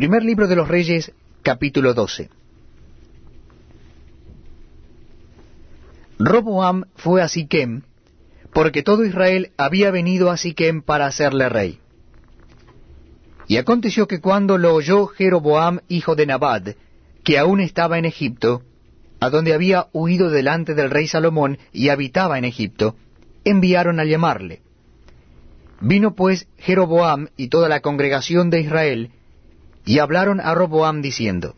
Primer libro de los Reyes, capítulo 12. Roboam fue a Siquem, porque todo Israel había venido a Siquem para hacerle rey. Y aconteció que cuando lo oyó Jeroboam, hijo de Nabad, que aún estaba en Egipto, a donde había huido delante del rey Salomón y habitaba en Egipto, enviaron a llamarle. Vino pues Jeroboam y toda la congregación de Israel, y hablaron a Roboam diciendo,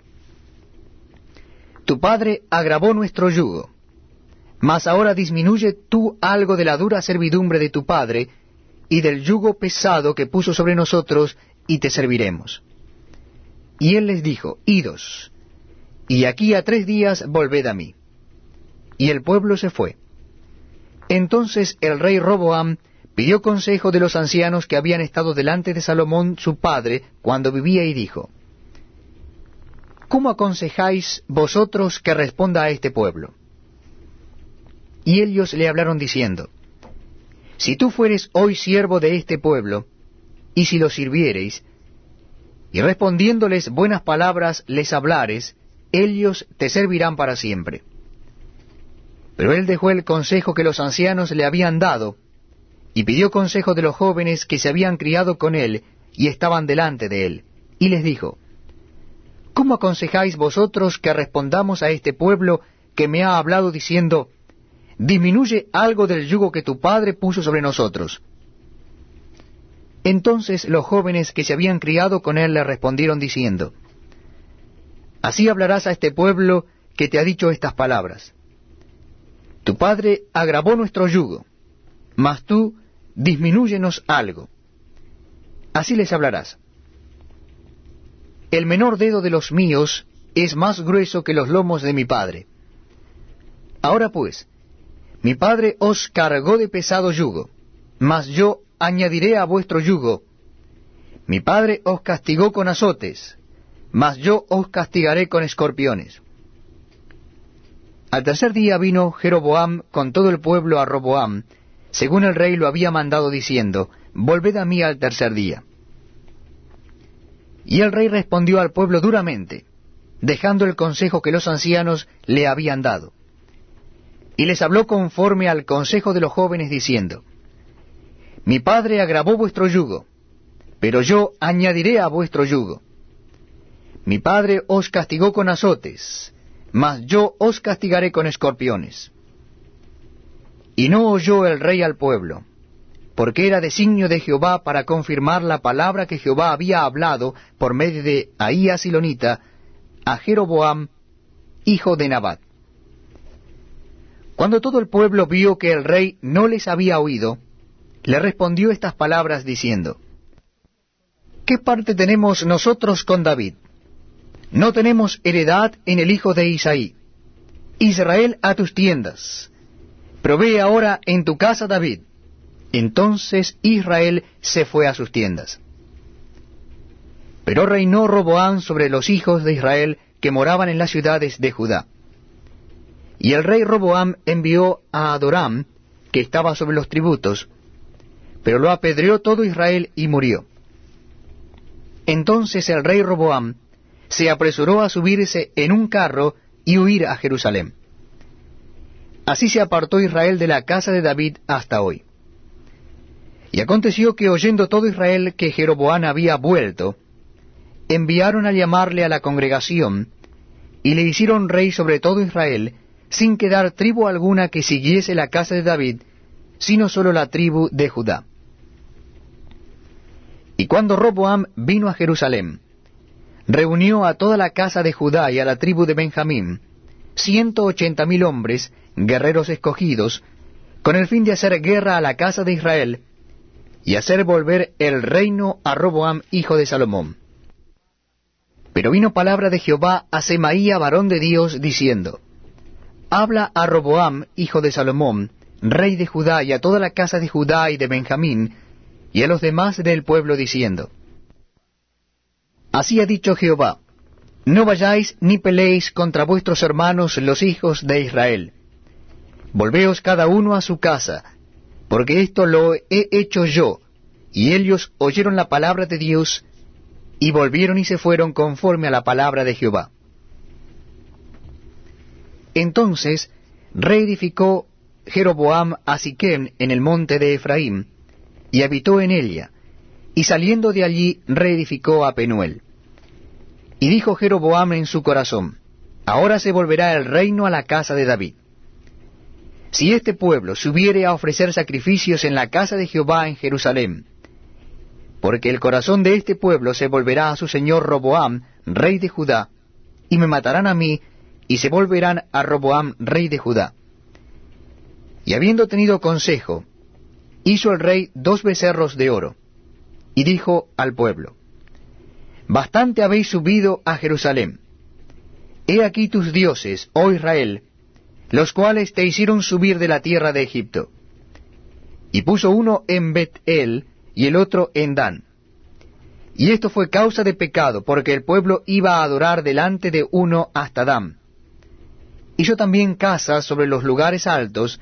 Tu padre agravó nuestro yugo, mas ahora disminuye tú algo de la dura servidumbre de tu padre, y del yugo pesado que puso sobre nosotros, y te serviremos. Y él les dijo, Idos, y aquí a tres días volved a mí. Y el pueblo se fue. Entonces el rey Roboam pidió consejo de los ancianos que habían estado delante de Salomón su padre cuando vivía y dijo, ¿Cómo aconsejáis vosotros que responda a este pueblo? Y ellos le hablaron diciendo, Si tú fueres hoy siervo de este pueblo, y si lo sirviereis, y respondiéndoles buenas palabras les hablares, ellos te servirán para siempre. Pero él dejó el consejo que los ancianos le habían dado, y pidió consejo de los jóvenes que se habían criado con él y estaban delante de él, y les dijo, ¿Cómo aconsejáis vosotros que respondamos a este pueblo que me ha hablado diciendo, disminuye algo del yugo que tu padre puso sobre nosotros? Entonces los jóvenes que se habían criado con él le respondieron diciendo, Así hablarás a este pueblo que te ha dicho estas palabras. Tu padre agravó nuestro yugo, mas tú disminúyenos algo. Así les hablarás. El menor dedo de los míos es más grueso que los lomos de mi padre. Ahora pues, mi padre os cargó de pesado yugo, mas yo añadiré a vuestro yugo. Mi padre os castigó con azotes, mas yo os castigaré con escorpiones. Al tercer día vino Jeroboam con todo el pueblo a Roboam, según el rey lo había mandado diciendo, Volved a mí al tercer día. Y el rey respondió al pueblo duramente, dejando el consejo que los ancianos le habían dado. Y les habló conforme al consejo de los jóvenes, diciendo, Mi padre agravó vuestro yugo, pero yo añadiré a vuestro yugo. Mi padre os castigó con azotes, mas yo os castigaré con escorpiones. Y no oyó el rey al pueblo, porque era designio de Jehová para confirmar la palabra que Jehová había hablado por medio de Ahías Silonita a Jeroboam, hijo de Nabat. Cuando todo el pueblo vio que el rey no les había oído, le respondió estas palabras diciendo, ¿Qué parte tenemos nosotros con David? No tenemos heredad en el hijo de Isaí. Israel a tus tiendas. Provee ahora en tu casa David. Entonces Israel se fue a sus tiendas. Pero reinó Roboán sobre los hijos de Israel que moraban en las ciudades de Judá. Y el rey Roboam envió a Adoram, que estaba sobre los tributos, pero lo apedreó todo Israel y murió. Entonces el rey Roboam se apresuró a subirse en un carro y huir a Jerusalén. Así se apartó Israel de la casa de David hasta hoy. Y aconteció que oyendo todo Israel que Jeroboam había vuelto, enviaron a llamarle a la congregación, y le hicieron rey sobre todo Israel, sin quedar tribu alguna que siguiese la casa de David, sino sólo la tribu de Judá. Y cuando Roboam vino a Jerusalén, reunió a toda la casa de Judá y a la tribu de Benjamín, ciento ochenta mil hombres, guerreros escogidos, con el fin de hacer guerra a la casa de Israel, y hacer volver el reino a Roboam, hijo de Salomón. Pero vino palabra de Jehová a Semaía, varón de Dios, diciendo, Habla a Roboam, hijo de Salomón, rey de Judá, y a toda la casa de Judá y de Benjamín, y a los demás del pueblo, diciendo, Así ha dicho Jehová, no vayáis ni peleéis contra vuestros hermanos los hijos de Israel. Volveos cada uno a su casa, porque esto lo he hecho yo, y ellos oyeron la palabra de Dios, y volvieron y se fueron conforme a la palabra de Jehová. Entonces reedificó Jeroboam a Siquem en el monte de Efraín, y habitó en ella, y saliendo de allí reedificó a Penuel. Y dijo Jeroboam en su corazón, Ahora se volverá el reino a la casa de David. Si este pueblo subiere a ofrecer sacrificios en la casa de Jehová en Jerusalén, porque el corazón de este pueblo se volverá a su señor Roboam, rey de Judá, y me matarán a mí, y se volverán a Roboam, rey de Judá. Y habiendo tenido consejo, hizo el rey dos becerros de oro, y dijo al pueblo, Bastante habéis subido a Jerusalén. He aquí tus dioses, oh Israel, los cuales te hicieron subir de la tierra de Egipto. Y puso uno en Bet-El y el otro en Dan. Y esto fue causa de pecado, porque el pueblo iba a adorar delante de uno hasta Dan. Hizo también casas sobre los lugares altos,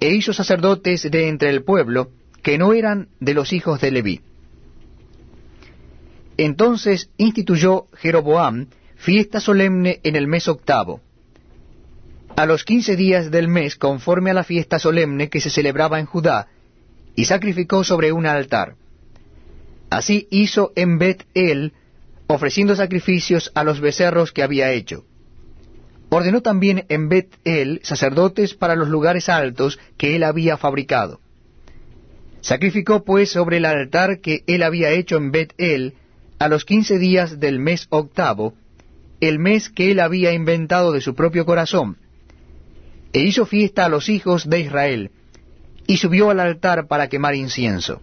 e hizo sacerdotes de entre el pueblo, que no eran de los hijos de Leví. Entonces instituyó Jeroboam fiesta solemne en el mes octavo, a los quince días del mes conforme a la fiesta solemne que se celebraba en Judá, y sacrificó sobre un altar. Así hizo en Bet-El, ofreciendo sacrificios a los becerros que había hecho. Ordenó también en Bet-El sacerdotes para los lugares altos que él había fabricado. Sacrificó pues sobre el altar que él había hecho en Bet-El a los quince días del mes octavo, el mes que él había inventado de su propio corazón, e hizo fiesta a los hijos de Israel, y subió al altar para quemar incienso.